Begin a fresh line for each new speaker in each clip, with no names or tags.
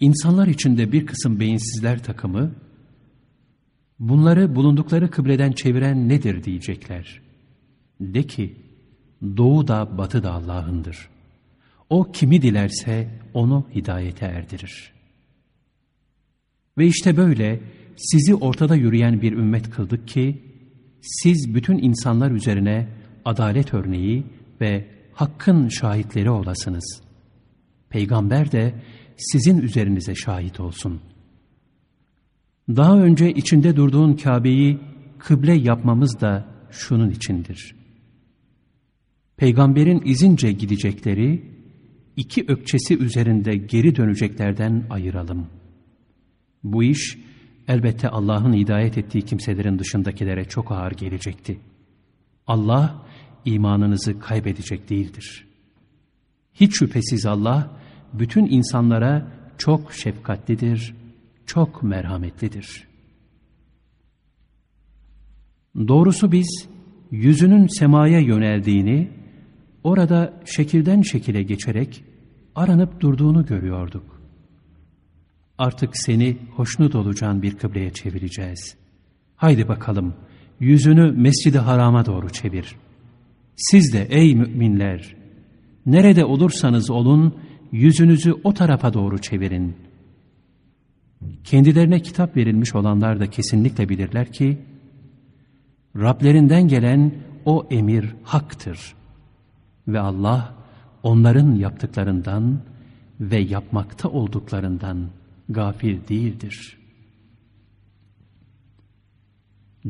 İnsanlar içinde bir kısım beyinsizler takımı, bunları bulundukları kıbleden çeviren nedir diyecekler. De ki, doğu da batı da Allah'ındır. O kimi dilerse onu hidayete erdirir. Ve işte böyle sizi ortada yürüyen bir ümmet kıldık ki, siz bütün insanlar üzerine adalet örneği ve hakkın şahitleri olasınız. Peygamber de sizin üzerinize şahit olsun. Daha önce içinde durduğun Kabe'yi kıble yapmamız da şunun içindir. Peygamberin izince gidecekleri, iki ökçesi üzerinde geri döneceklerden ayıralım. Bu iş elbette Allah'ın hidayet ettiği kimselerin dışındakilere çok ağır gelecekti. Allah imanınızı kaybedecek değildir. Hiç şüphesiz Allah bütün insanlara çok şefkatlidir, çok merhametlidir. Doğrusu biz yüzünün semaya yöneldiğini, orada şekilden şekile geçerek aranıp durduğunu görüyorduk. Artık seni hoşnut olacağın bir kıbleye çevireceğiz. Haydi bakalım, yüzünü mescidi harama doğru çevir. Siz de ey müminler, nerede olursanız olun, yüzünüzü o tarafa doğru çevirin. Kendilerine kitap verilmiş olanlar da kesinlikle bilirler ki, Rablerinden gelen o emir haktır. Ve Allah onların yaptıklarından ve yapmakta olduklarından gafil değildir.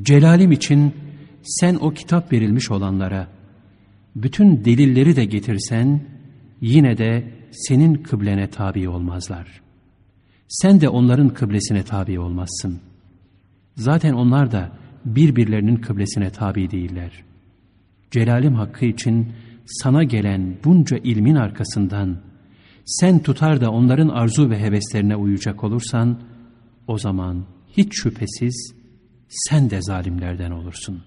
Celalim için sen o kitap verilmiş olanlara bütün delilleri de getirsen yine de senin kıblene tabi olmazlar. Sen de onların kıblesine tabi olmazsın. Zaten onlar da birbirlerinin kıblesine tabi değiller. Celalim hakkı için sana gelen bunca ilmin arkasından sen tutar da onların arzu ve heveslerine uyacak olursan o zaman hiç şüphesiz sen de zalimlerden olursun.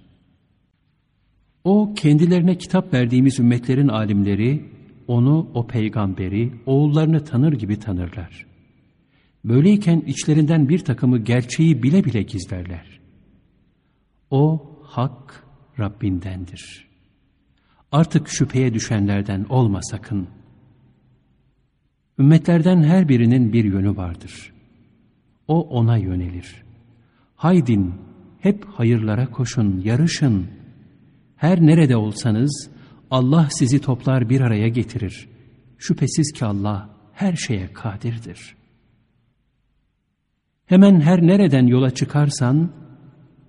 O kendilerine kitap verdiğimiz ümmetlerin alimleri onu, o peygamberi, oğullarını tanır gibi tanırlar. Böyleyken içlerinden bir takımı gerçeği bile bile gizlerler. O hak Rabbindendir. Artık şüpheye düşenlerden olma sakın. Ümmetlerden her birinin bir yönü vardır. O ona yönelir. Haydin, hep hayırlara koşun, yarışın. Her nerede olsanız, Allah sizi toplar bir araya getirir. Şüphesiz ki Allah her şeye kadirdir. Hemen her nereden yola çıkarsan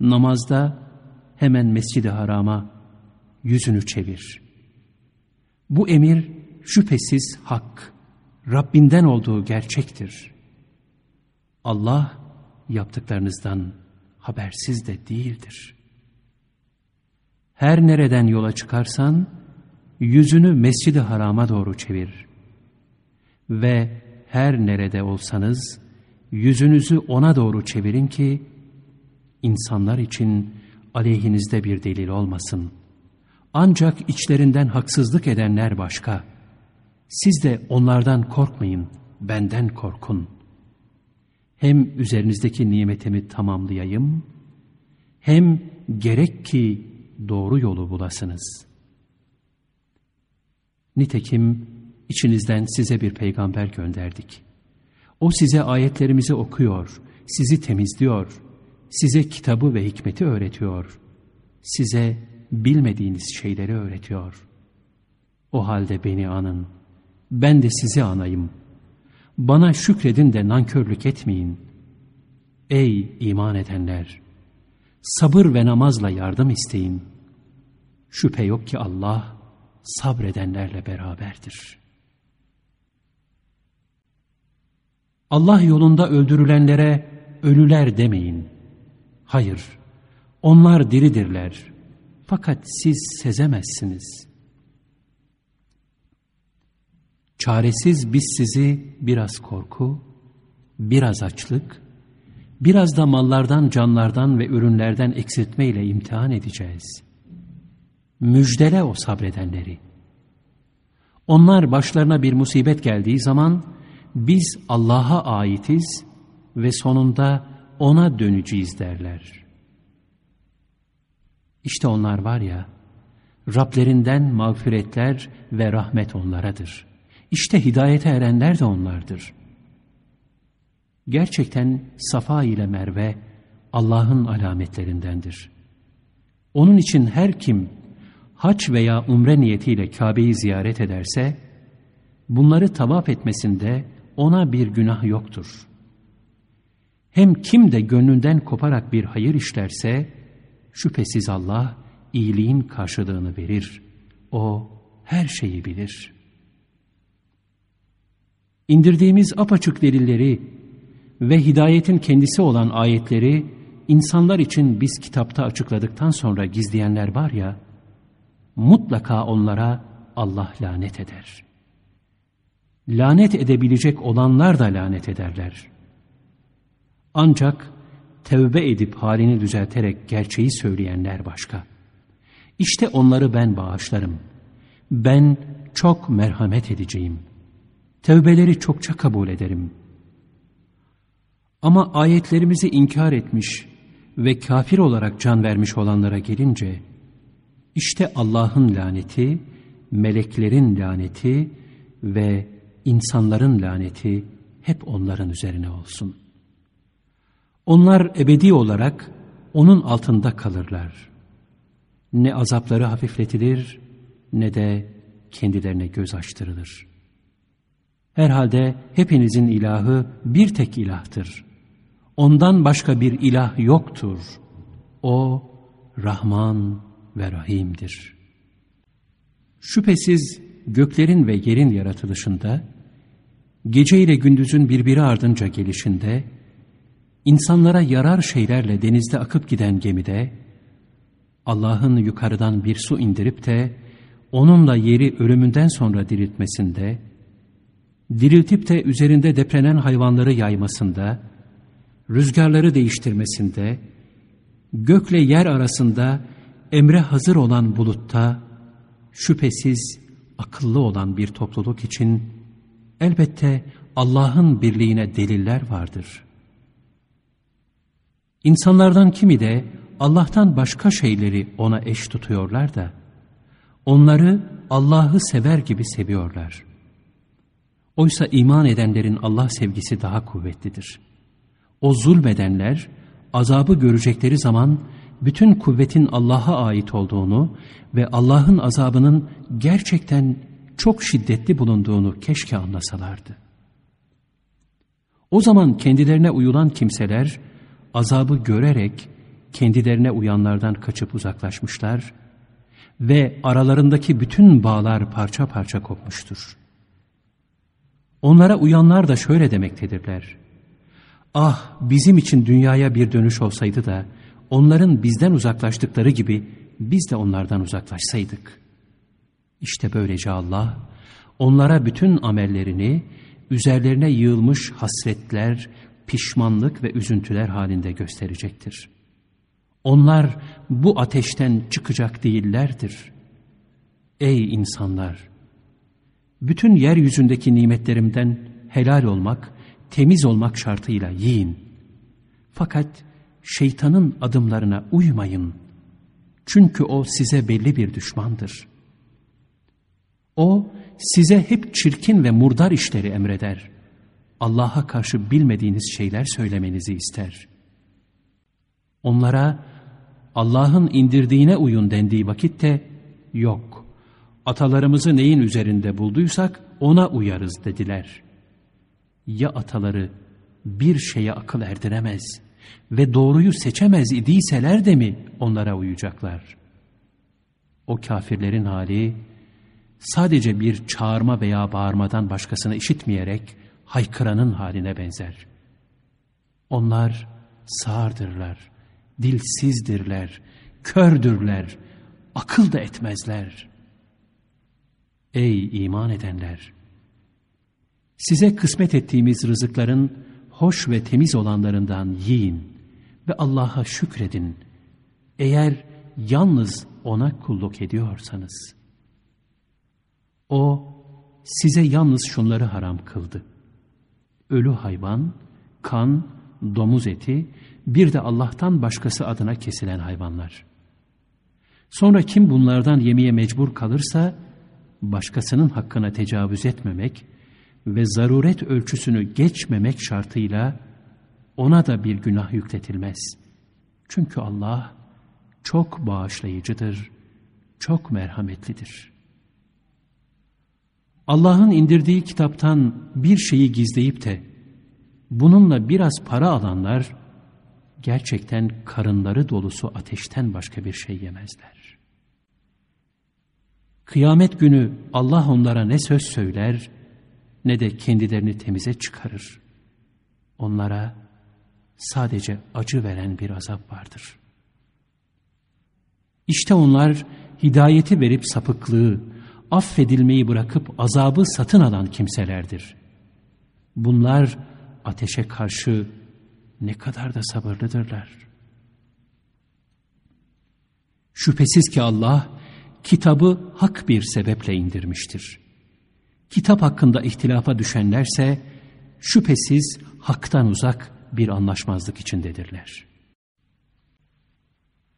namazda hemen mescidi harama yüzünü çevir. Bu emir şüphesiz hak, Rabbinden olduğu gerçektir. Allah yaptıklarınızdan habersiz de değildir. Her nereden yola çıkarsan, yüzünü mescidi harama doğru çevir. Ve her nerede olsanız yüzünüzü ona doğru çevirin ki insanlar için aleyhinizde bir delil olmasın. Ancak içlerinden haksızlık edenler başka. Siz de onlardan korkmayın, benden korkun. Hem üzerinizdeki nimetimi tamamlayayım, hem gerek ki doğru yolu bulasınız.'' Nitekim içinizden size bir peygamber gönderdik. O size ayetlerimizi okuyor, sizi temizliyor, size kitabı ve hikmeti öğretiyor, size bilmediğiniz şeyleri öğretiyor. O halde beni anın, ben de sizi anayım. Bana şükredin de nankörlük etmeyin. Ey iman edenler! Sabır ve namazla yardım isteyin. Şüphe yok ki Allah, sabredenlerle beraberdir. Allah yolunda öldürülenlere ölüler demeyin. Hayır, onlar diridirler. Fakat siz sezemezsiniz. Çaresiz biz sizi biraz korku, biraz açlık, biraz da mallardan, canlardan ve ürünlerden eksiltmeyle imtihan edeceğiz.'' Müjdele o sabredenleri. Onlar başlarına bir musibet geldiği zaman biz Allah'a aitiz ve sonunda O'na döneceğiz derler. İşte onlar var ya, Rablerinden mağfiretler ve rahmet onlaradır. İşte hidayete erenler de onlardır. Gerçekten Safa ile Merve Allah'ın alametlerindendir. Onun için her kim haç veya umre niyetiyle Kabe'yi ziyaret ederse, bunları tavaf etmesinde ona bir günah yoktur. Hem kim de gönlünden koparak bir hayır işlerse, şüphesiz Allah iyiliğin karşılığını verir. O her şeyi bilir. İndirdiğimiz apaçık delilleri ve hidayetin kendisi olan ayetleri insanlar için biz kitapta açıkladıktan sonra gizleyenler var ya, mutlaka onlara Allah lanet eder. Lanet edebilecek olanlar da lanet ederler. Ancak tevbe edip halini düzelterek gerçeği söyleyenler başka. İşte onları ben bağışlarım. Ben çok merhamet edeceğim. Tevbeleri çokça kabul ederim. Ama ayetlerimizi inkar etmiş ve kafir olarak can vermiş olanlara gelince, işte Allah'ın laneti, meleklerin laneti ve insanların laneti hep onların üzerine olsun. Onlar ebedi olarak onun altında kalırlar. Ne azapları hafifletilir ne de kendilerine göz açtırılır. Herhalde hepinizin ilahı bir tek ilahtır. Ondan başka bir ilah yoktur. O Rahman ve Rahim'dir. Şüphesiz göklerin ve yerin yaratılışında, gece ile gündüzün birbiri ardınca gelişinde, insanlara yarar şeylerle denizde akıp giden gemide, Allah'ın yukarıdan bir su indirip de, onunla yeri ölümünden sonra diriltmesinde, diriltip de üzerinde deprenen hayvanları yaymasında, rüzgarları değiştirmesinde, gökle yer arasında emre hazır olan bulutta, şüphesiz akıllı olan bir topluluk için elbette Allah'ın birliğine deliller vardır. İnsanlardan kimi de Allah'tan başka şeyleri ona eş tutuyorlar da, onları Allah'ı sever gibi seviyorlar. Oysa iman edenlerin Allah sevgisi daha kuvvetlidir. O zulmedenler, azabı görecekleri zaman, bütün kuvvetin Allah'a ait olduğunu ve Allah'ın azabının gerçekten çok şiddetli bulunduğunu keşke anlasalardı. O zaman kendilerine uyulan kimseler azabı görerek kendilerine uyanlardan kaçıp uzaklaşmışlar ve aralarındaki bütün bağlar parça parça kopmuştur. Onlara uyanlar da şöyle demektedirler. Ah bizim için dünyaya bir dönüş olsaydı da onların bizden uzaklaştıkları gibi biz de onlardan uzaklaşsaydık. İşte böylece Allah onlara bütün amellerini üzerlerine yığılmış hasretler, pişmanlık ve üzüntüler halinde gösterecektir. Onlar bu ateşten çıkacak değillerdir. Ey insanlar! Bütün yeryüzündeki nimetlerimden helal olmak, temiz olmak şartıyla yiyin. Fakat şeytanın adımlarına uymayın. Çünkü o size belli bir düşmandır. O size hep çirkin ve murdar işleri emreder. Allah'a karşı bilmediğiniz şeyler söylemenizi ister. Onlara Allah'ın indirdiğine uyun dendiği vakitte yok. Atalarımızı neyin üzerinde bulduysak ona uyarız dediler. Ya ataları bir şeye akıl erdiremez ve doğruyu seçemez idiyseler de mi onlara uyacaklar? O kafirlerin hali sadece bir çağırma veya bağırmadan başkasını işitmeyerek haykıranın haline benzer. Onlar sağırdırlar, dilsizdirler, kördürler, akıl da etmezler. Ey iman edenler! Size kısmet ettiğimiz rızıkların hoş ve temiz olanlarından yiyin ve Allah'a şükredin. Eğer yalnız O'na kulluk ediyorsanız. O size yalnız şunları haram kıldı. ölü hayvan, kan, domuz eti, bir de Allah'tan başkası adına kesilen hayvanlar. Sonra kim bunlardan yemeye mecbur kalırsa, başkasının hakkına tecavüz etmemek ve zaruret ölçüsünü geçmemek şartıyla ona da bir günah yükletilmez. Çünkü Allah çok bağışlayıcıdır, çok merhametlidir. Allah'ın indirdiği kitaptan bir şeyi gizleyip de bununla biraz para alanlar gerçekten karınları dolusu ateşten başka bir şey yemezler. Kıyamet günü Allah onlara ne söz söyler ne de kendilerini temize çıkarır. Onlara sadece acı veren bir azap vardır. İşte onlar hidayeti verip sapıklığı, affedilmeyi bırakıp azabı satın alan kimselerdir. Bunlar ateşe karşı ne kadar da sabırlıdırlar. Şüphesiz ki Allah kitabı hak bir sebeple indirmiştir. Kitap hakkında ihtilafa düşenlerse şüphesiz haktan uzak bir anlaşmazlık içindedirler.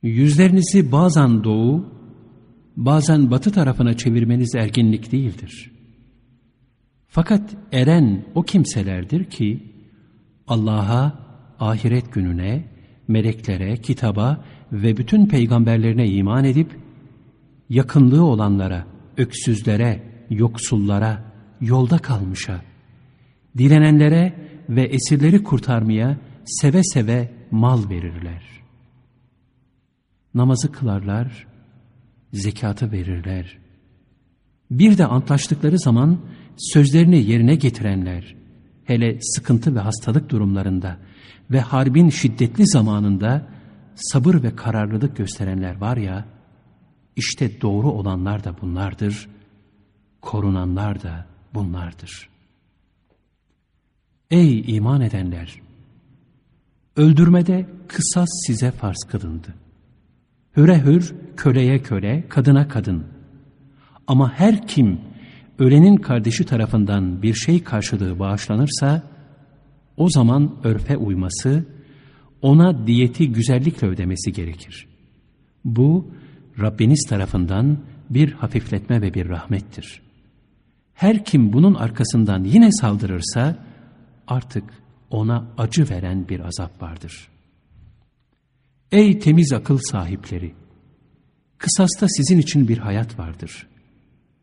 Yüzlerinizi bazen doğu, bazen batı tarafına çevirmeniz erginlik değildir. Fakat eren o kimselerdir ki Allah'a, ahiret gününe, meleklere, kitaba ve bütün peygamberlerine iman edip yakınlığı olanlara, öksüzlere, yoksullara, yolda kalmışa, dilenenlere ve esirleri kurtarmaya seve seve mal verirler. Namazı kılarlar, zekatı verirler. Bir de antlaştıkları zaman sözlerini yerine getirenler, hele sıkıntı ve hastalık durumlarında ve harbin şiddetli zamanında sabır ve kararlılık gösterenler var ya, işte doğru olanlar da bunlardır, korunanlar da bunlardır. Ey iman edenler! Öldürmede kısas size farz kılındı. Hüre hür, köleye köle, kadına kadın. Ama her kim ölenin kardeşi tarafından bir şey karşılığı bağışlanırsa, o zaman örfe uyması, ona diyeti güzellikle ödemesi gerekir. Bu, Rabbiniz tarafından bir hafifletme ve bir rahmettir. Her kim bunun arkasından yine saldırırsa, artık ona acı veren bir azap vardır. Ey temiz akıl sahipleri! Kısasta sizin için bir hayat vardır.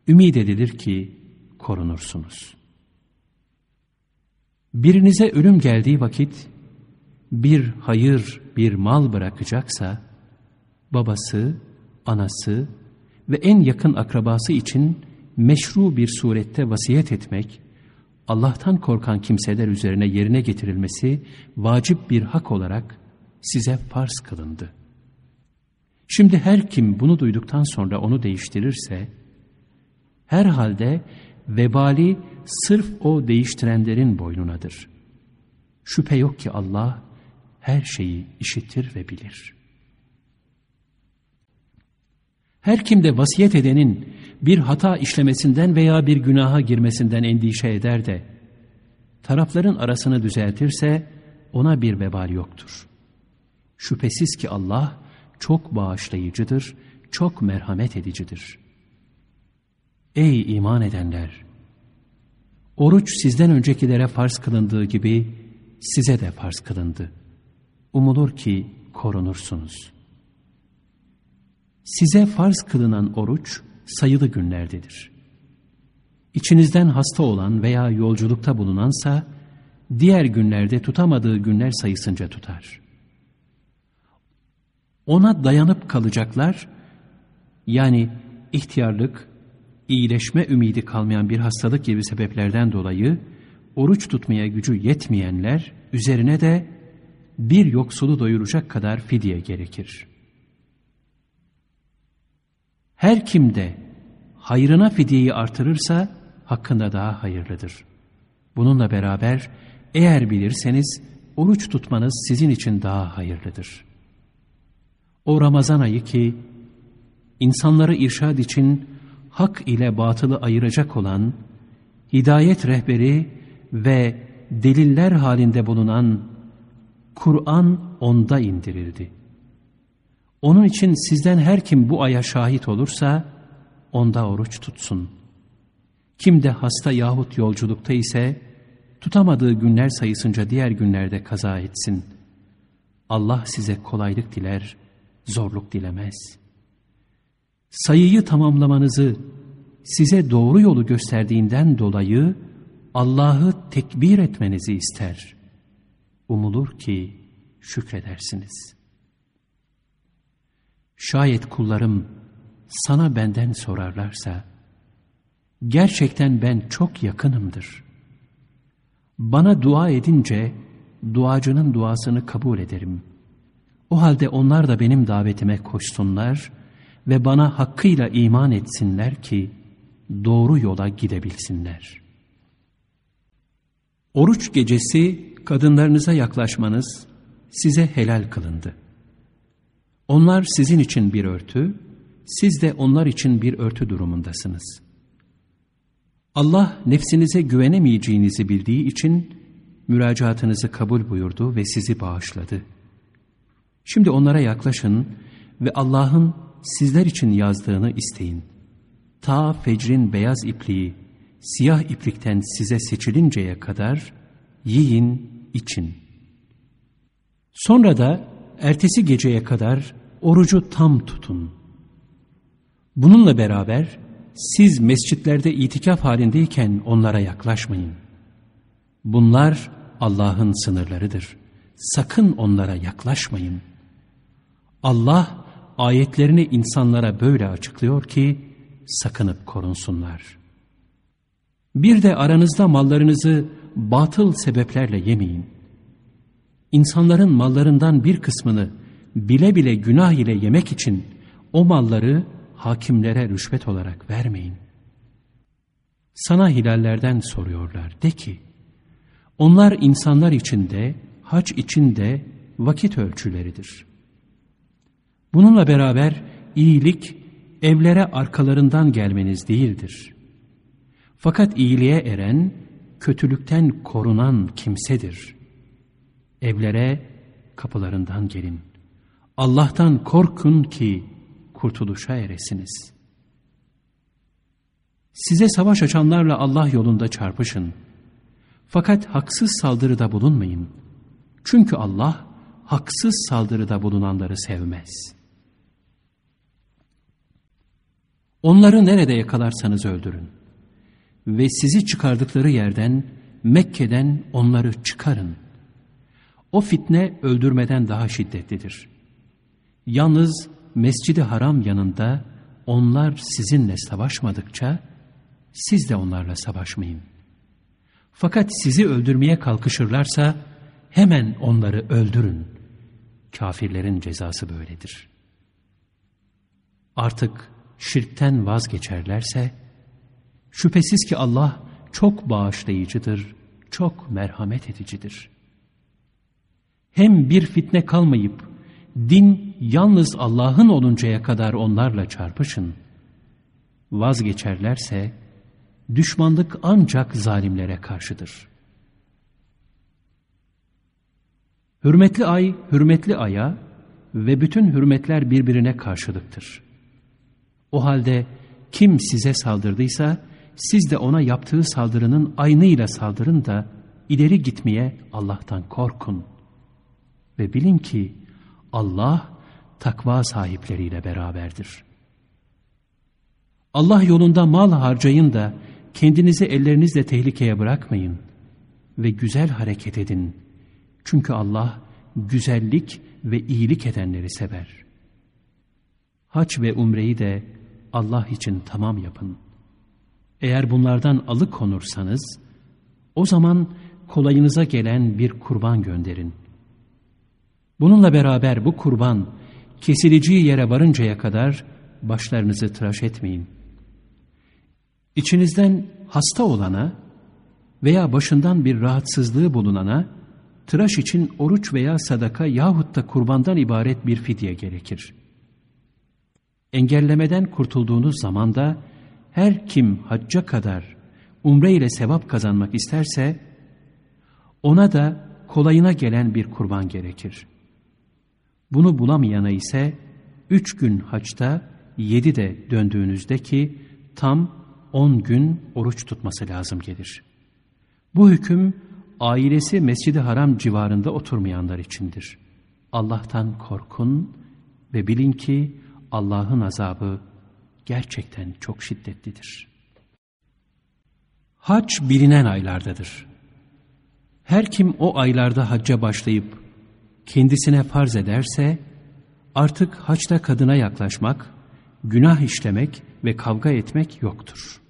Ümid edilir ki korunursunuz. Birinize ölüm geldiği vakit bir hayır, bir mal bırakacaksa babası, anası ve en yakın akrabası için meşru bir surette vasiyet etmek, Allah'tan korkan kimseler üzerine yerine getirilmesi vacip bir hak olarak size farz kılındı. Şimdi her kim bunu duyduktan sonra onu değiştirirse, herhalde vebali sırf o değiştirenlerin boynunadır. Şüphe yok ki Allah her şeyi işitir ve bilir. Her kimde vasiyet edenin bir hata işlemesinden veya bir günaha girmesinden endişe eder de, tarafların arasını düzeltirse ona bir vebal yoktur. Şüphesiz ki Allah çok bağışlayıcıdır, çok merhamet edicidir. Ey iman edenler! Oruç sizden öncekilere farz kılındığı gibi size de farz kılındı. Umulur ki korunursunuz. Size farz kılınan oruç sayılı günlerdedir. İçinizden hasta olan veya yolculukta bulunansa diğer günlerde tutamadığı günler sayısınca tutar. Ona dayanıp kalacaklar, yani ihtiyarlık, iyileşme ümidi kalmayan bir hastalık gibi sebeplerden dolayı oruç tutmaya gücü yetmeyenler üzerine de bir yoksulu doyuracak kadar fidye gerekir. Her kimde hayrına fidyeyi artırırsa hakkında daha hayırlıdır. Bununla beraber eğer bilirseniz oruç tutmanız sizin için daha hayırlıdır. O Ramazan ayı ki insanları irşad için hak ile batılı ayıracak olan hidayet rehberi ve deliller halinde bulunan Kur'an onda indirildi. Onun için sizden her kim bu aya şahit olursa onda oruç tutsun. Kim de hasta yahut yolculukta ise tutamadığı günler sayısınca diğer günlerde kaza etsin. Allah size kolaylık diler, zorluk dilemez. Sayıyı tamamlamanızı size doğru yolu gösterdiğinden dolayı Allah'ı tekbir etmenizi ister. Umulur ki şükredersiniz. Şayet kullarım sana benden sorarlarsa, gerçekten ben çok yakınımdır. Bana dua edince duacının duasını kabul ederim. O halde onlar da benim davetime koşsunlar ve bana hakkıyla iman etsinler ki doğru yola gidebilsinler. Oruç gecesi kadınlarınıza yaklaşmanız size helal kılındı. Onlar sizin için bir örtü, siz de onlar için bir örtü durumundasınız. Allah nefsinize güvenemeyeceğinizi bildiği için müracaatınızı kabul buyurdu ve sizi bağışladı. Şimdi onlara yaklaşın ve Allah'ın sizler için yazdığını isteyin. Ta fecrin beyaz ipliği, siyah iplikten size seçilinceye kadar yiyin, için. Sonra da ertesi geceye kadar orucu tam tutun. Bununla beraber siz mescitlerde itikaf halindeyken onlara yaklaşmayın. Bunlar Allah'ın sınırlarıdır. Sakın onlara yaklaşmayın. Allah ayetlerini insanlara böyle açıklıyor ki sakınıp korunsunlar. Bir de aranızda mallarınızı batıl sebeplerle yemeyin. İnsanların mallarından bir kısmını bile bile günah ile yemek için o malları hakimlere rüşvet olarak vermeyin. Sana hilallerden soruyorlar. De ki, onlar insanlar içinde, hac içinde vakit ölçüleridir. Bununla beraber iyilik evlere arkalarından gelmeniz değildir. Fakat iyiliğe eren, kötülükten korunan kimsedir. Evlere kapılarından gelin. Allah'tan korkun ki kurtuluşa eresiniz. Size savaş açanlarla Allah yolunda çarpışın. Fakat haksız saldırıda bulunmayın. Çünkü Allah haksız saldırıda bulunanları sevmez. Onları nerede yakalarsanız öldürün. Ve sizi çıkardıkları yerden, Mekke'den onları çıkarın. O fitne öldürmeden daha şiddetlidir. Yalnız Mescidi Haram yanında onlar sizinle savaşmadıkça siz de onlarla savaşmayın. Fakat sizi öldürmeye kalkışırlarsa hemen onları öldürün. Kafirlerin cezası böyledir. Artık şirkten vazgeçerlerse şüphesiz ki Allah çok bağışlayıcıdır, çok merhamet edicidir. Hem bir fitne kalmayıp din yalnız Allah'ın oluncaya kadar onlarla çarpışın. Vazgeçerlerse düşmanlık ancak zalimlere karşıdır. Hürmetli ay, hürmetli aya ve bütün hürmetler birbirine karşılıktır. O halde kim size saldırdıysa siz de ona yaptığı saldırının aynıyla saldırın da ileri gitmeye Allah'tan korkun. Ve bilin ki Allah takva sahipleriyle beraberdir. Allah yolunda mal harcayın da kendinizi ellerinizle tehlikeye bırakmayın ve güzel hareket edin. Çünkü Allah güzellik ve iyilik edenleri sever. Haç ve umreyi de Allah için tamam yapın. Eğer bunlardan alıkonursanız, o zaman kolayınıza gelen bir kurban gönderin. Bununla beraber bu kurban kesileceği yere varıncaya kadar başlarınızı tıraş etmeyin. İçinizden hasta olana veya başından bir rahatsızlığı bulunana tıraş için oruç veya sadaka yahut da kurbandan ibaret bir fidye gerekir. Engellemeden kurtulduğunuz zaman da her kim hacca kadar umre ile sevap kazanmak isterse Ona da kolayına gelen bir kurban gerekir. Bunu bulamayana ise üç gün haçta yedi de döndüğünüzde ki tam on gün oruç tutması lazım gelir. Bu hüküm ailesi Mescid-i Haram civarında oturmayanlar içindir. Allah'tan korkun ve bilin ki Allah'ın azabı gerçekten çok şiddetlidir. Hac bilinen aylardadır. Her kim o aylarda hacca başlayıp kendisine farz ederse artık haçta kadına yaklaşmak, günah işlemek ve kavga etmek yoktur.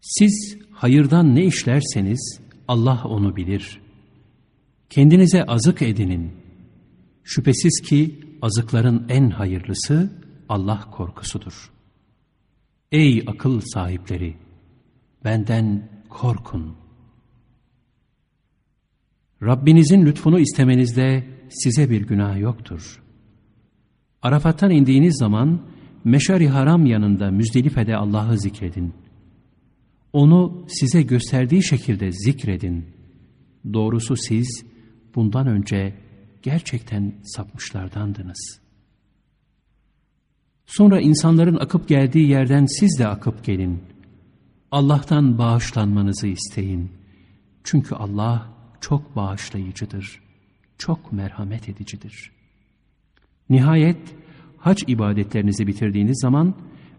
Siz hayırdan ne işlerseniz Allah onu bilir. Kendinize azık edinin. Şüphesiz ki azıkların en hayırlısı Allah korkusudur. Ey akıl sahipleri! Benden korkun. Rabbinizin lütfunu istemenizde size bir günah yoktur. Arafat'tan indiğiniz zaman Meşari Haram yanında Müzdelife'de Allah'ı zikredin. Onu size gösterdiği şekilde zikredin. Doğrusu siz bundan önce gerçekten sapmışlardandınız. Sonra insanların akıp geldiği yerden siz de akıp gelin. Allah'tan bağışlanmanızı isteyin. Çünkü Allah çok bağışlayıcıdır, çok merhamet edicidir. Nihayet hac ibadetlerinizi bitirdiğiniz zaman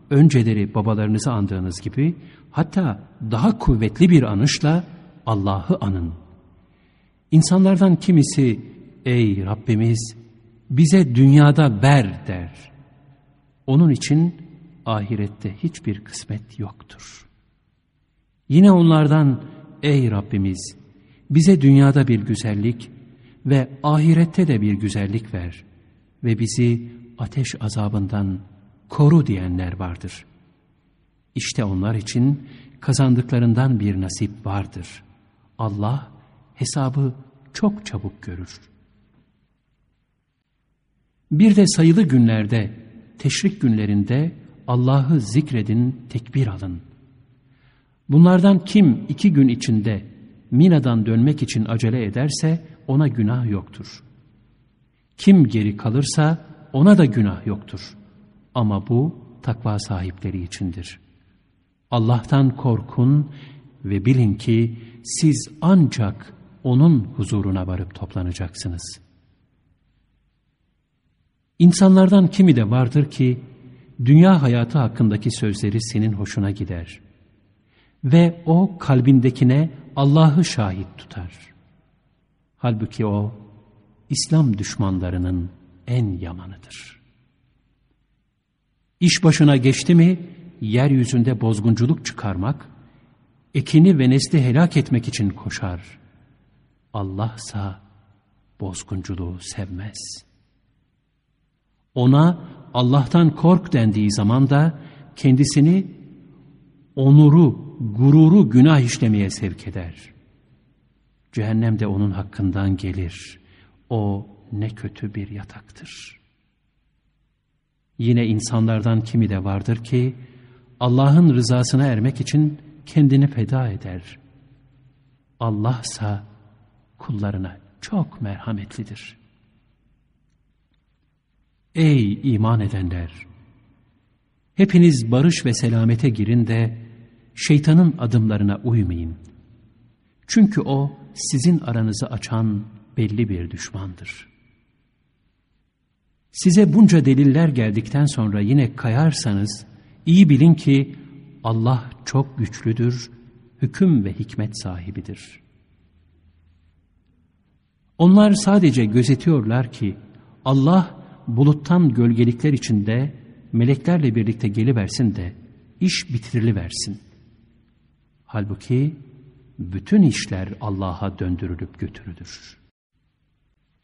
önceleri babalarınızı andığınız gibi hatta daha kuvvetli bir anışla Allah'ı anın. İnsanlardan kimisi ey Rabbimiz bize dünyada ver der. Onun için ahirette hiçbir kısmet yoktur. Yine onlardan ey Rabbimiz bize dünyada bir güzellik ve ahirette de bir güzellik ver ve bizi ateş azabından koru diyenler vardır. İşte onlar için kazandıklarından bir nasip vardır. Allah hesabı çok çabuk görür. Bir de sayılı günlerde, teşrik günlerinde Allah'ı zikredin, tekbir alın. Bunlardan kim iki gün içinde Mina'dan dönmek için acele ederse ona günah yoktur. Kim geri kalırsa ona da günah yoktur. Ama bu takva sahipleri içindir. Allah'tan korkun ve bilin ki siz ancak O'nun huzuruna varıp toplanacaksınız. İnsanlardan kimi de vardır ki, dünya hayatı hakkındaki sözleri senin hoşuna gider. Ve o kalbindekine Allah'ı şahit tutar. Halbuki o, İslam düşmanlarının en yamanıdır. İş başına geçti mi, yeryüzünde bozgunculuk çıkarmak, ekini ve nesli helak etmek için koşar. Allahsa bozgunculuğu sevmez. Ona Allah'tan kork dendiği zaman da kendisini onuru, gururu günah işlemeye sevk eder. Cehennem de onun hakkından gelir. O ne kötü bir yataktır. Yine insanlardan kimi de vardır ki Allah'ın rızasına ermek için kendini feda eder. Allahsa kullarına çok merhametlidir. Ey iman edenler! Hepiniz barış ve selamete girin de şeytanın adımlarına uymayın. Çünkü o sizin aranızı açan belli bir düşmandır. Size bunca deliller geldikten sonra yine kayarsanız iyi bilin ki Allah çok güçlüdür, hüküm ve hikmet sahibidir. Onlar sadece gözetiyorlar ki Allah buluttan gölgelikler içinde meleklerle birlikte geliversin de iş bitiriliversin. Halbuki bütün işler Allah'a döndürülüp götürülür.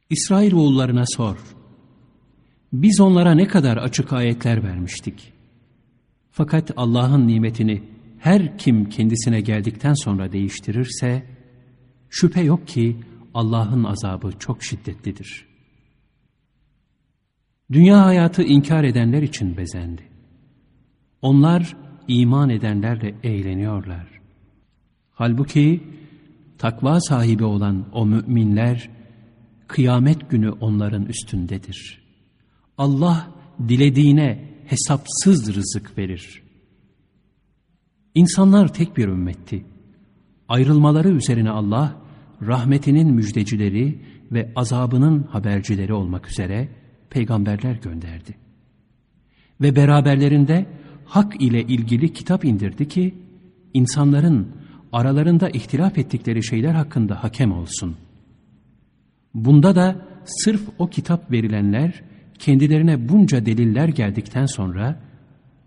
İsrail oğullarına sor. Biz onlara ne kadar açık ayetler vermiştik. Fakat Allah'ın nimetini her kim kendisine geldikten sonra değiştirirse, şüphe yok ki Allah'ın azabı çok şiddetlidir. Dünya hayatı inkar edenler için bezendi. Onlar iman edenlerle eğleniyorlar. Halbuki takva sahibi olan o müminler, kıyamet günü onların üstündedir. Allah dilediğine hesapsız rızık verir. İnsanlar tek bir ümmetti. Ayrılmaları üzerine Allah, rahmetinin müjdecileri ve azabının habercileri olmak üzere peygamberler gönderdi. Ve beraberlerinde hak ile ilgili kitap indirdi ki, insanların aralarında ihtilaf ettikleri şeyler hakkında hakem olsun. Bunda da sırf o kitap verilenler, kendilerine bunca deliller geldikten sonra,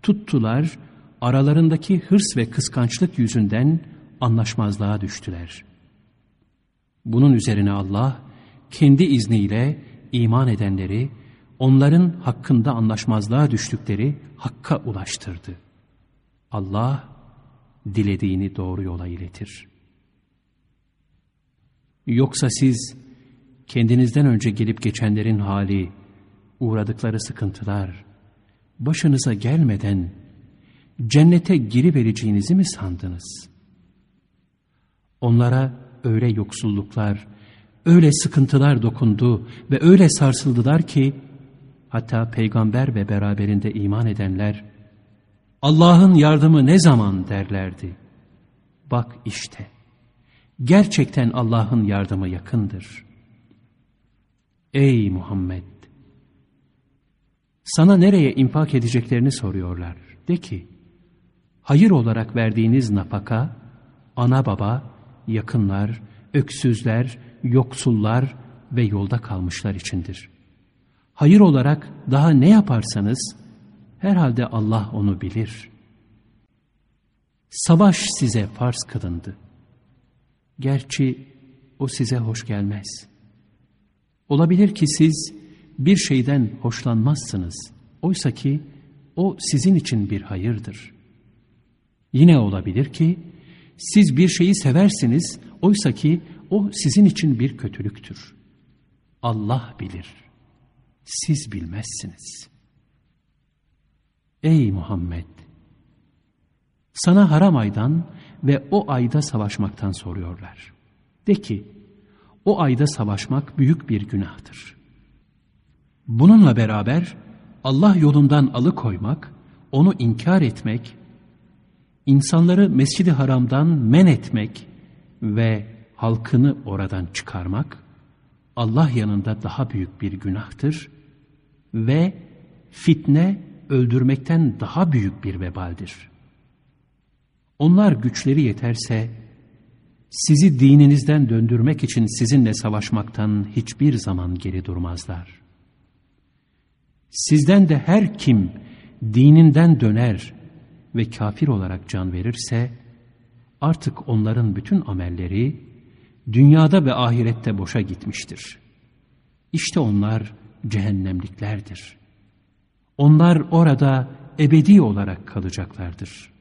tuttular, aralarındaki hırs ve kıskançlık yüzünden anlaşmazlığa düştüler. Bunun üzerine Allah, kendi izniyle iman edenleri, onların hakkında anlaşmazlığa düştükleri hakka ulaştırdı. Allah, dilediğini doğru yola iletir. Yoksa siz, kendinizden önce gelip geçenlerin hali, uğradıkları sıkıntılar, başınıza gelmeden cennete girivereceğinizi mi sandınız? Onlara öyle yoksulluklar, öyle sıkıntılar dokundu ve öyle sarsıldılar ki, hatta peygamber ve beraberinde iman edenler, Allah'ın yardımı ne zaman derlerdi. Bak işte, gerçekten Allah'ın yardımı yakındır. Ey Muhammed! Sana nereye infak edeceklerini soruyorlar. De ki, hayır olarak verdiğiniz nafaka, ana baba, yakınlar, öksüzler, yoksullar ve yolda kalmışlar içindir. Hayır olarak daha ne yaparsanız, herhalde Allah onu bilir. Savaş size farz kılındı. Gerçi o size hoş gelmez. Olabilir ki siz bir şeyden hoşlanmazsınız. Oysa ki o sizin için bir hayırdır. Yine olabilir ki siz bir şeyi seversiniz, oysa ki o sizin için bir kötülüktür. Allah bilir, siz bilmezsiniz. Ey Muhammed! Sana haram aydan ve o ayda savaşmaktan soruyorlar. De ki, o ayda savaşmak büyük bir günahtır. Bununla beraber Allah yolundan alıkoymak, onu inkar etmek, insanları Mescid-i Haram'dan men etmek ve halkını oradan çıkarmak, Allah yanında daha büyük bir günahtır ve fitne öldürmekten daha büyük bir vebaldir. Onlar güçleri yeterse, sizi dininizden döndürmek için sizinle savaşmaktan hiçbir zaman geri durmazlar. Sizden de her kim dininden döner ve kafir olarak can verirse, artık onların bütün amelleri dünyada ve ahirette boşa gitmiştir. İşte onlar cehennemliklerdir. Onlar orada ebedi olarak kalacaklardır.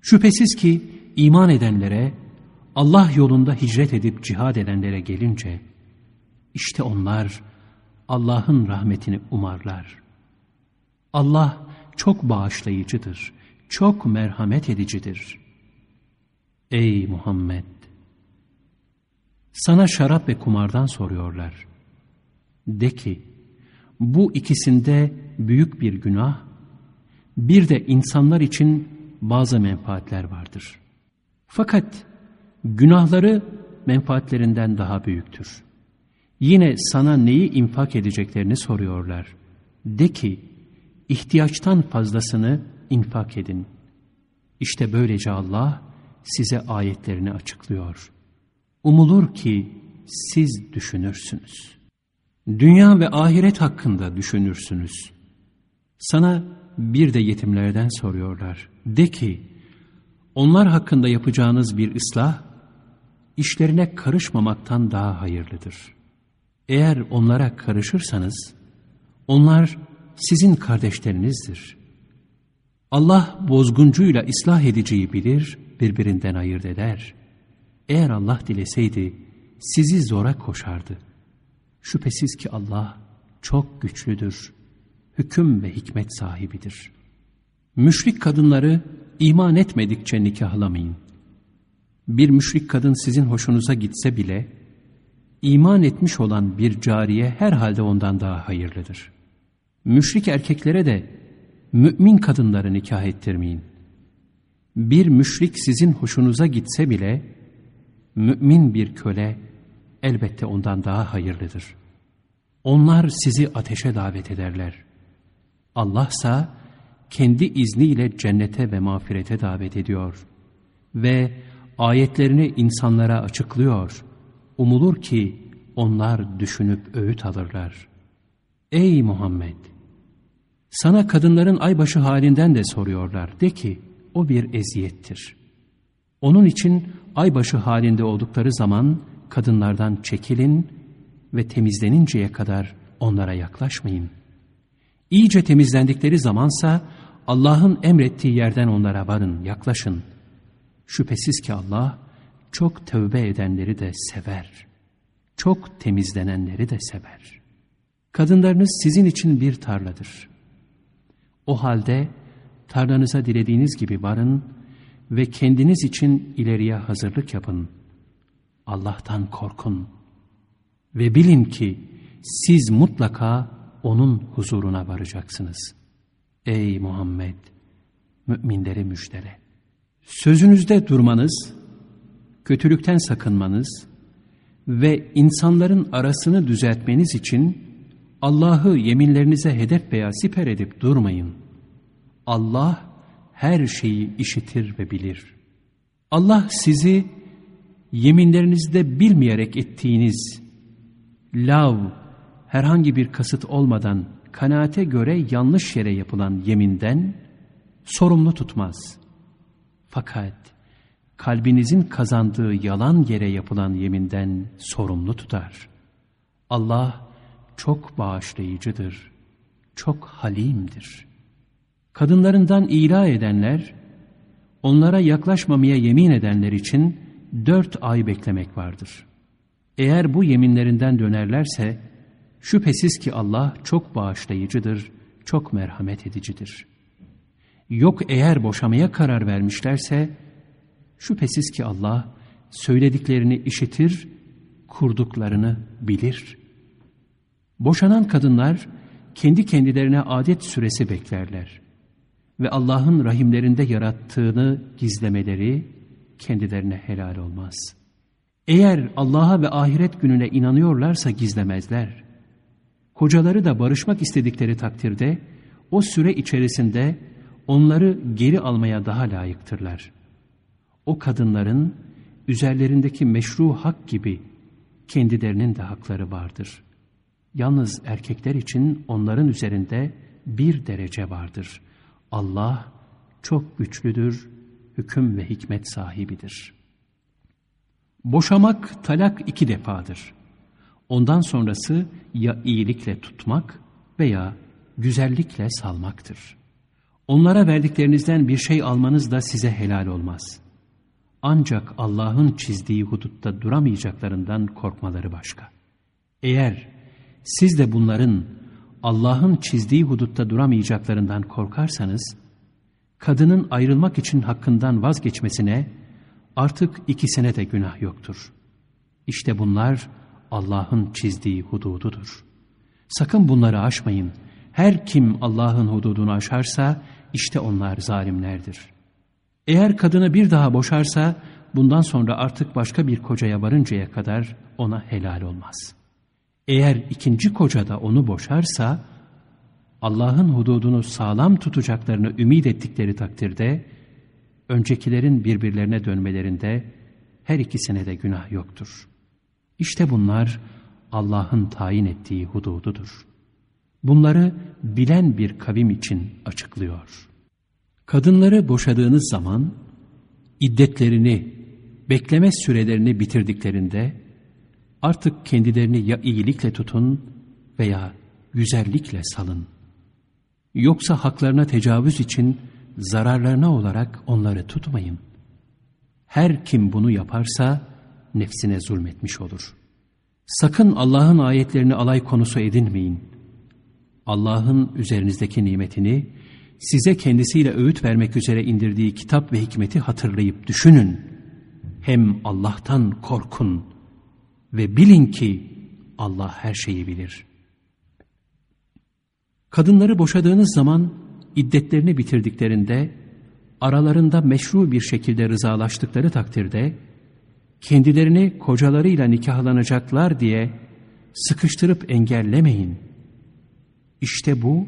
Şüphesiz ki iman edenlere, Allah yolunda hicret edip cihad edenlere gelince, işte onlar Allah'ın rahmetini umarlar. Allah çok bağışlayıcıdır, çok merhamet edicidir. Ey Muhammed! Sana şarap ve kumardan soruyorlar. De ki, bu ikisinde büyük bir günah, bir de insanlar için bazı menfaatler vardır. Fakat günahları menfaatlerinden daha büyüktür. Yine sana neyi infak edeceklerini soruyorlar. De ki, ihtiyaçtan fazlasını infak edin. İşte böylece Allah size ayetlerini açıklıyor. Umulur ki siz düşünürsünüz. Dünya ve ahiret hakkında düşünürsünüz. Sana bir de yetimlerden soruyorlar. De ki, onlar hakkında yapacağınız bir ıslah, işlerine karışmamaktan daha hayırlıdır. Eğer onlara karışırsanız, onlar sizin kardeşlerinizdir. Allah bozguncuyla ıslah ediciyi bilir, birbirinden ayırt eder. Eğer Allah dileseydi, sizi zora koşardı. Şüphesiz ki Allah çok güçlüdür, hüküm ve hikmet sahibidir. Müşrik kadınları iman etmedikçe nikahlamayın. Bir müşrik kadın sizin hoşunuza gitse bile, iman etmiş olan bir cariye herhalde ondan daha hayırlıdır. Müşrik erkeklere de mümin kadınları nikah ettirmeyin. Bir müşrik sizin hoşunuza gitse bile, mümin bir köle elbette ondan daha hayırlıdır. Onlar sizi ateşe davet ederler. Allah ise kendi izniyle cennete ve mağfirete davet ediyor. Ve ayetlerini insanlara açıklıyor. Umulur ki onlar düşünüp öğüt alırlar. Ey Muhammed! Sana kadınların aybaşı halinden de soruyorlar. De ki, o bir eziyettir. Onun için aybaşı halinde oldukları zaman kadınlardan çekilin ve temizleninceye kadar onlara yaklaşmayın. İyice temizlendikleri zamansa Allah'ın emrettiği yerden onlara varın, yaklaşın. Şüphesiz ki Allah çok tövbe edenleri de sever. Çok temizlenenleri de sever. Kadınlarınız sizin için bir tarladır. O halde tarlanıza dilediğiniz gibi varın ve kendiniz için ileriye hazırlık yapın. Allah'tan korkun. Ve bilin ki siz mutlaka O'nun huzuruna varacaksınız. Ey Muhammed! Müminleri müjdele. Sözünüzde durmanız, kötülükten sakınmanız ve insanların arasını düzeltmeniz için Allah'ı yeminlerinize hedef veya siper edip durmayın. Allah her şeyi işitir ve bilir. Allah sizi yeminlerinizde bilmeyerek ettiğiniz lav, herhangi bir kasıt olmadan kanaate göre yanlış yere yapılan yeminden sorumlu tutmaz. Fakat kalbinizin kazandığı yalan yere yapılan yeminden sorumlu tutar. Allah çok bağışlayıcıdır, çok halimdir. Kadınlarından ila edenler, onlara yaklaşmamaya yemin edenler için dört ay beklemek vardır. Eğer bu yeminlerinden dönerlerse, şüphesiz ki Allah çok bağışlayıcıdır, çok merhamet edicidir. Yok eğer boşamaya karar vermişlerse, şüphesiz ki Allah söylediklerini işitir, kurduklarını bilir. Boşanan kadınlar kendi kendilerine adet süresi beklerler ve Allah'ın rahimlerinde yarattığını gizlemeleri kendilerine helal olmaz. Eğer Allah'a ve ahiret gününe inanıyorlarsa gizlemezler. Kocaları da barışmak istedikleri takdirde o süre içerisinde onları geri almaya daha layıktırlar. O kadınların üzerlerindeki meşru hak gibi kendilerinin de hakları vardır. Yalnız erkekler için onların üzerinde bir derece vardır. Allah çok güçlüdür, hüküm ve hikmet sahibidir. Boşamak talak iki defadır. Ondan sonrası ya iyilikle tutmak veya güzellikle salmaktır. Onlara verdiklerinizden bir şey almanız da size helal olmaz. Ancak Allah'ın çizdiği hudutta duramayacaklarından korkmaları başka. Eğer siz de bunların Allah'ın çizdiği hudutta duramayacaklarından korkarsanız, kadının ayrılmak için hakkından vazgeçmesine artık ikisine de günah yoktur. İşte bunlar Allah'ın çizdiği hudududur. Sakın bunları aşmayın. Her kim Allah'ın hududunu aşarsa işte onlar zalimlerdir. Eğer kadını bir daha boşarsa bundan sonra artık başka bir kocaya varıncaya kadar ona helal olmaz.'' Eğer ikinci koca da onu boşarsa, Allah'ın hududunu sağlam tutacaklarını ümit ettikleri takdirde, öncekilerin birbirlerine dönmelerinde her ikisine de günah yoktur. İşte bunlar Allah'ın tayin ettiği hudududur. Bunları bilen bir kavim için açıklıyor. Kadınları boşadığınız zaman, iddetlerini, bekleme sürelerini bitirdiklerinde, Artık kendilerini ya iyilikle tutun veya güzellikle salın. Yoksa haklarına tecavüz için zararlarına olarak onları tutmayın. Her kim bunu yaparsa nefsine zulmetmiş olur. Sakın Allah'ın ayetlerini alay konusu edinmeyin. Allah'ın üzerinizdeki nimetini, size kendisiyle öğüt vermek üzere indirdiği kitap ve hikmeti hatırlayıp düşünün. hem Allah'tan korkun ve bilin ki Allah her şeyi bilir. Kadınları boşadığınız zaman iddetlerini bitirdiklerinde aralarında meşru bir şekilde rızalaştıkları takdirde kendilerini kocalarıyla nikahlanacaklar diye sıkıştırıp engellemeyin. İşte bu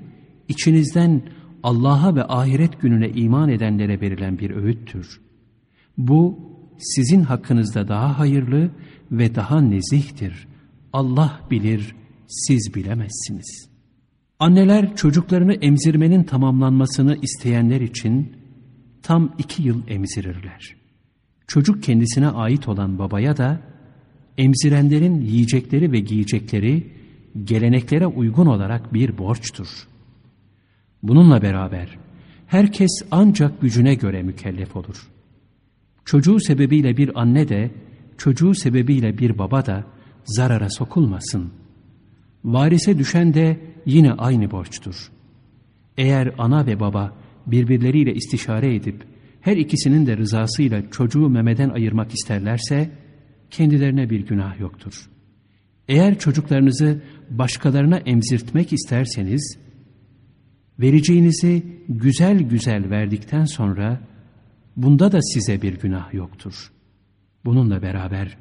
içinizden Allah'a ve ahiret gününe iman edenlere verilen bir öğüttür. Bu sizin hakkınızda daha hayırlı ve daha nezihtir. Allah bilir, siz bilemezsiniz. Anneler çocuklarını emzirmenin tamamlanmasını isteyenler için tam iki yıl emzirirler. Çocuk kendisine ait olan babaya da emzirenlerin yiyecekleri ve giyecekleri geleneklere uygun olarak bir borçtur. Bununla beraber herkes ancak gücüne göre mükellef olur. Çocuğu sebebiyle bir anne de, çocuğu sebebiyle bir baba da zarara sokulmasın. Varise düşen de yine aynı borçtur. Eğer ana ve baba birbirleriyle istişare edip her ikisinin de rızasıyla çocuğu memeden ayırmak isterlerse kendilerine bir günah yoktur. Eğer çocuklarınızı başkalarına emzirtmek isterseniz vereceğinizi güzel güzel verdikten sonra bunda da size bir günah yoktur. Bununla beraber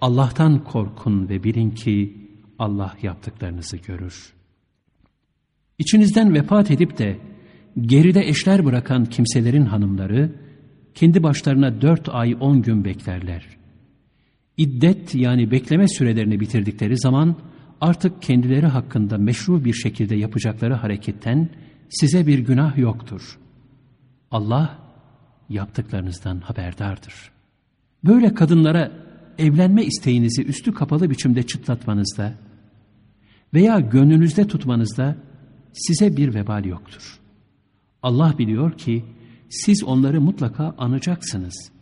Allah'tan korkun ve bilin ki Allah yaptıklarınızı görür. İçinizden vefat edip de geride eşler bırakan kimselerin hanımları kendi başlarına dört ay on gün beklerler. İddet yani bekleme sürelerini bitirdikleri zaman artık kendileri hakkında meşru bir şekilde yapacakları hareketten size bir günah yoktur. Allah yaptıklarınızdan haberdardır. Böyle kadınlara evlenme isteğinizi üstü kapalı biçimde çıtlatmanızda veya gönlünüzde tutmanızda size bir vebal yoktur. Allah biliyor ki siz onları mutlaka anacaksınız.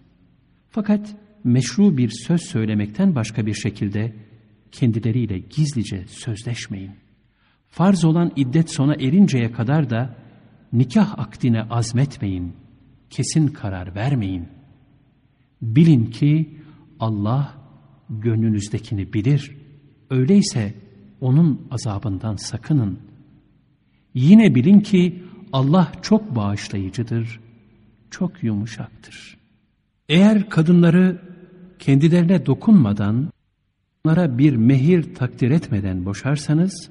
Fakat meşru bir söz söylemekten başka bir şekilde kendileriyle gizlice sözleşmeyin. Farz olan iddet sona erinceye kadar da nikah akdine azmetmeyin, kesin karar vermeyin. Bilin ki Allah gönlünüzdekini bilir. Öyleyse onun azabından sakının. Yine bilin ki Allah çok bağışlayıcıdır, çok yumuşaktır. Eğer kadınları kendilerine dokunmadan, onlara bir mehir takdir etmeden boşarsanız,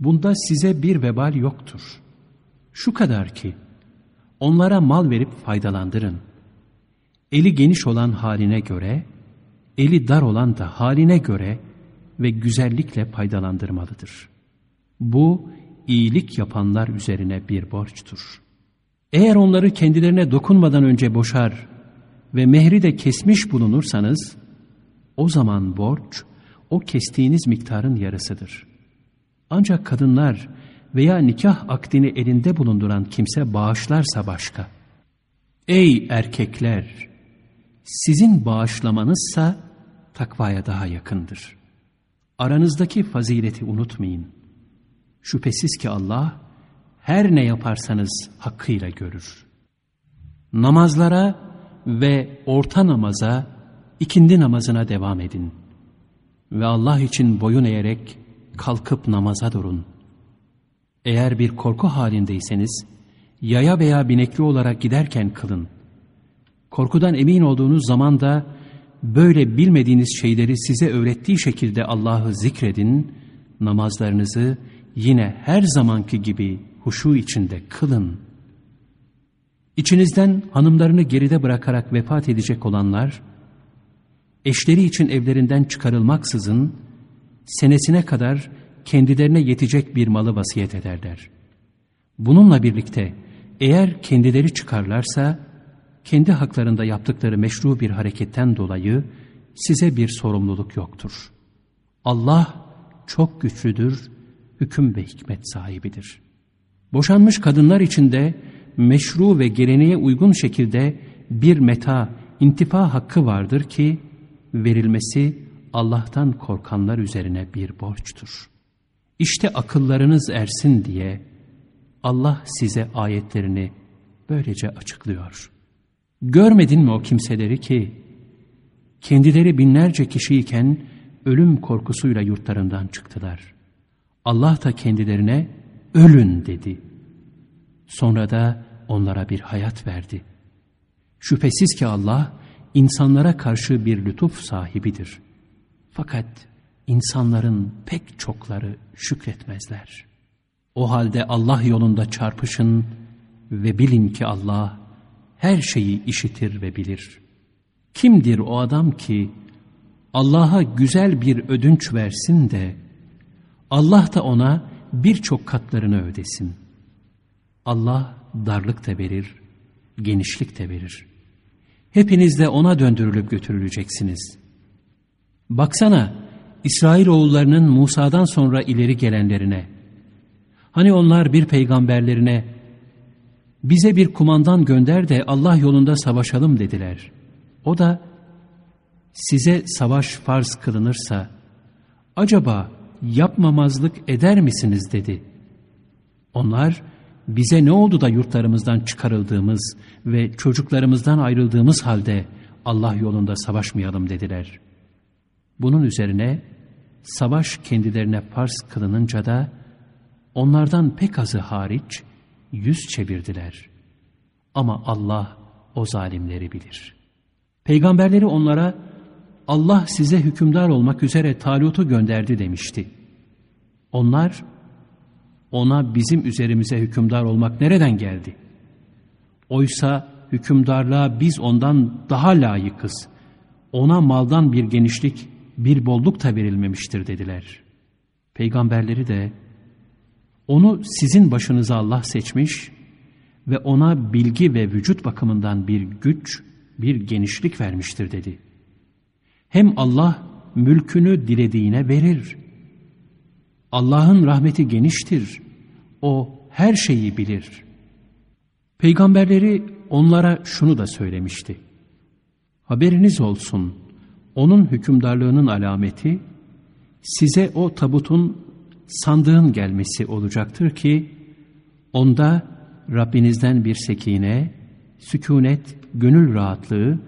bunda size bir vebal yoktur. Şu kadar ki, onlara mal verip faydalandırın. Eli geniş olan haline göre, eli dar olan da haline göre ve güzellikle faydalandırmalıdır. Bu, iyilik yapanlar üzerine bir borçtur. Eğer onları kendilerine dokunmadan önce boşar ve mehri de kesmiş bulunursanız, o zaman borç, o kestiğiniz miktarın yarısıdır. Ancak kadınlar veya nikah akdini elinde bulunduran kimse bağışlarsa başka. Ey erkekler! Sizin bağışlamanızsa takvaya daha yakındır. Aranızdaki fazileti unutmayın. Şüphesiz ki Allah her ne yaparsanız hakkıyla görür. Namazlara ve orta namaza, ikindi namazına devam edin. Ve Allah için boyun eğerek kalkıp namaza durun. Eğer bir korku halindeyseniz, yaya veya binekli olarak giderken kılın. Korkudan emin olduğunuz zaman da böyle bilmediğiniz şeyleri size öğrettiği şekilde Allah'ı zikredin, namazlarınızı yine her zamanki gibi huşu içinde kılın. İçinizden hanımlarını geride bırakarak vefat edecek olanlar, eşleri için evlerinden çıkarılmaksızın, senesine kadar kendilerine yetecek bir malı vasiyet ederler. Bununla birlikte eğer kendileri çıkarlarsa, kendi haklarında yaptıkları meşru bir hareketten dolayı size bir sorumluluk yoktur. Allah çok güçlüdür, hüküm ve hikmet sahibidir. Boşanmış kadınlar için de meşru ve geleneğe uygun şekilde bir meta, intifa hakkı vardır ki verilmesi Allah'tan korkanlar üzerine bir borçtur. İşte akıllarınız ersin diye Allah size ayetlerini böylece açıklıyor. Görmedin mi o kimseleri ki kendileri binlerce kişiyken ölüm korkusuyla yurtlarından çıktılar. Allah da kendilerine ölün dedi. Sonra da onlara bir hayat verdi. Şüphesiz ki Allah insanlara karşı bir lütuf sahibidir. Fakat insanların pek çokları şükretmezler. O halde Allah yolunda çarpışın ve bilin ki Allah her şeyi işitir ve bilir. Kimdir o adam ki Allah'a güzel bir ödünç versin de Allah da ona birçok katlarını ödesin. Allah darlık da verir, genişlik de verir. Hepiniz de ona döndürülüp götürüleceksiniz. Baksana İsrail oğullarının Musa'dan sonra ileri gelenlerine. Hani onlar bir peygamberlerine bize bir kumandan gönder de Allah yolunda savaşalım dediler. O da size savaş farz kılınırsa acaba yapmamazlık eder misiniz dedi. Onlar bize ne oldu da yurtlarımızdan çıkarıldığımız ve çocuklarımızdan ayrıldığımız halde Allah yolunda savaşmayalım dediler. Bunun üzerine savaş kendilerine farz kılınınca da onlardan pek azı hariç yüz çevirdiler. Ama Allah o zalimleri bilir. Peygamberleri onlara Allah size hükümdar olmak üzere Talut'u gönderdi demişti. Onlar ona bizim üzerimize hükümdar olmak nereden geldi? Oysa hükümdarlığa biz ondan daha layıkız. Ona maldan bir genişlik, bir bolluk da verilmemiştir dediler. Peygamberleri de onu sizin başınıza Allah seçmiş ve ona bilgi ve vücut bakımından bir güç, bir genişlik vermiştir dedi. Hem Allah mülkünü dilediğine verir. Allah'ın rahmeti geniştir. O her şeyi bilir. Peygamberleri onlara şunu da söylemişti. Haberiniz olsun, onun hükümdarlığının alameti, size o tabutun sandığın gelmesi olacaktır ki, onda Rabbinizden bir sekine, sükunet, gönül rahatlığı,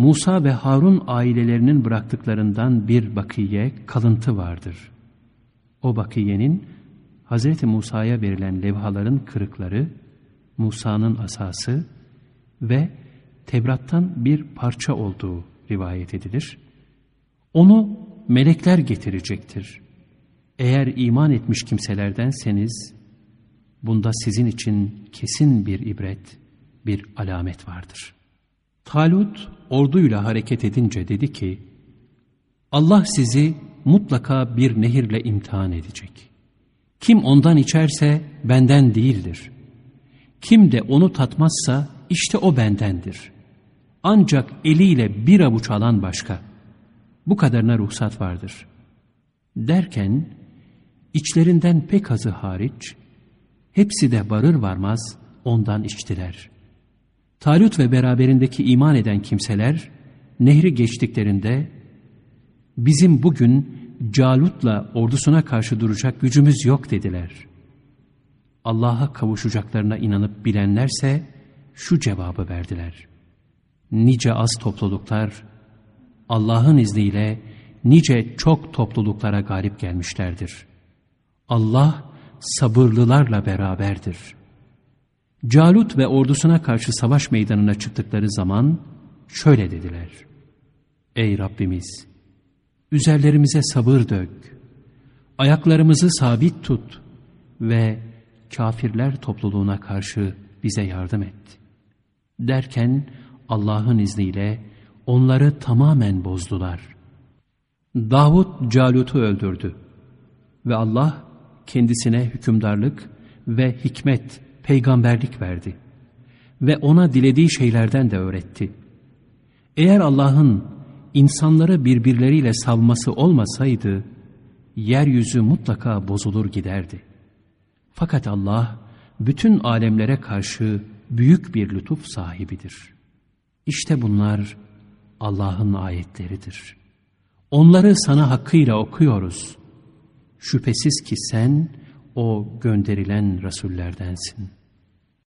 Musa ve Harun ailelerinin bıraktıklarından bir bakiye, kalıntı vardır. O bakiyenin Hz. Musa'ya verilen levhaların kırıkları, Musa'nın asası ve Tevrat'tan bir parça olduğu rivayet edilir. Onu melekler getirecektir. Eğer iman etmiş kimselerdenseniz, bunda sizin için kesin bir ibret, bir alamet vardır. Talut orduyla hareket edince dedi ki, Allah sizi mutlaka bir nehirle imtihan edecek. Kim ondan içerse benden değildir. Kim de onu tatmazsa işte o bendendir. Ancak eliyle bir avuç alan başka. Bu kadarına ruhsat vardır. Derken içlerinden pek azı hariç hepsi de varır varmaz ondan içtiler. Talut ve beraberindeki iman eden kimseler nehri geçtiklerinde bizim bugün Calut'la ordusuna karşı duracak gücümüz yok dediler. Allah'a kavuşacaklarına inanıp bilenlerse şu cevabı verdiler. Nice az topluluklar Allah'ın izniyle nice çok topluluklara galip gelmişlerdir. Allah sabırlılarla beraberdir. Calut ve ordusuna karşı savaş meydanına çıktıkları zaman şöyle dediler. Ey Rabbimiz! Üzerlerimize sabır dök, ayaklarımızı sabit tut ve kafirler topluluğuna karşı bize yardım et. Derken Allah'ın izniyle onları tamamen bozdular. Davut Calut'u öldürdü ve Allah kendisine hükümdarlık ve hikmet, peygamberlik verdi ve ona dilediği şeylerden de öğretti. Eğer Allah'ın insanları birbirleriyle savması olmasaydı, yeryüzü mutlaka bozulur giderdi. Fakat Allah, bütün alemlere karşı büyük bir lütuf sahibidir. İşte bunlar Allah'ın ayetleridir. Onları sana hakkıyla okuyoruz. Şüphesiz ki sen o gönderilen Resullerdensin.''